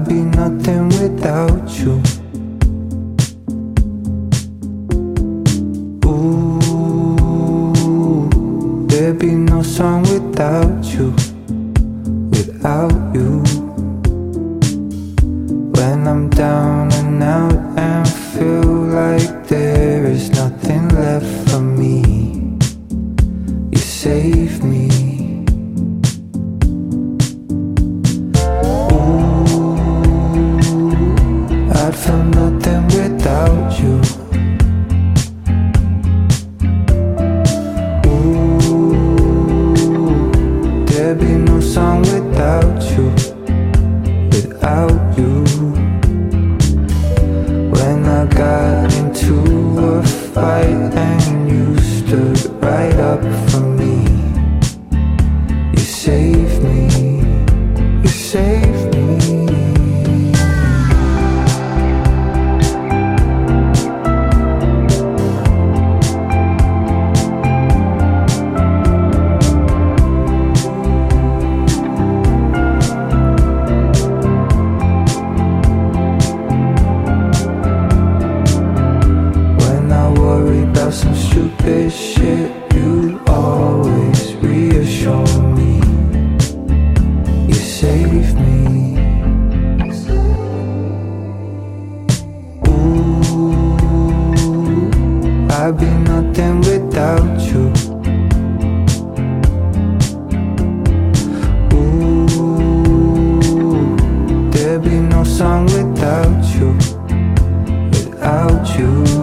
I'd be nothing without you. Ooh, there'd be no song without you, without you. When I'm down and out and feel like there is nothing left for me, you say. Got into a fight and you stood right up for me, you saved this shit, you always reassure me. You save me. Ooh, I'd be nothing without you. Ooh, there'd be no song without you, without you.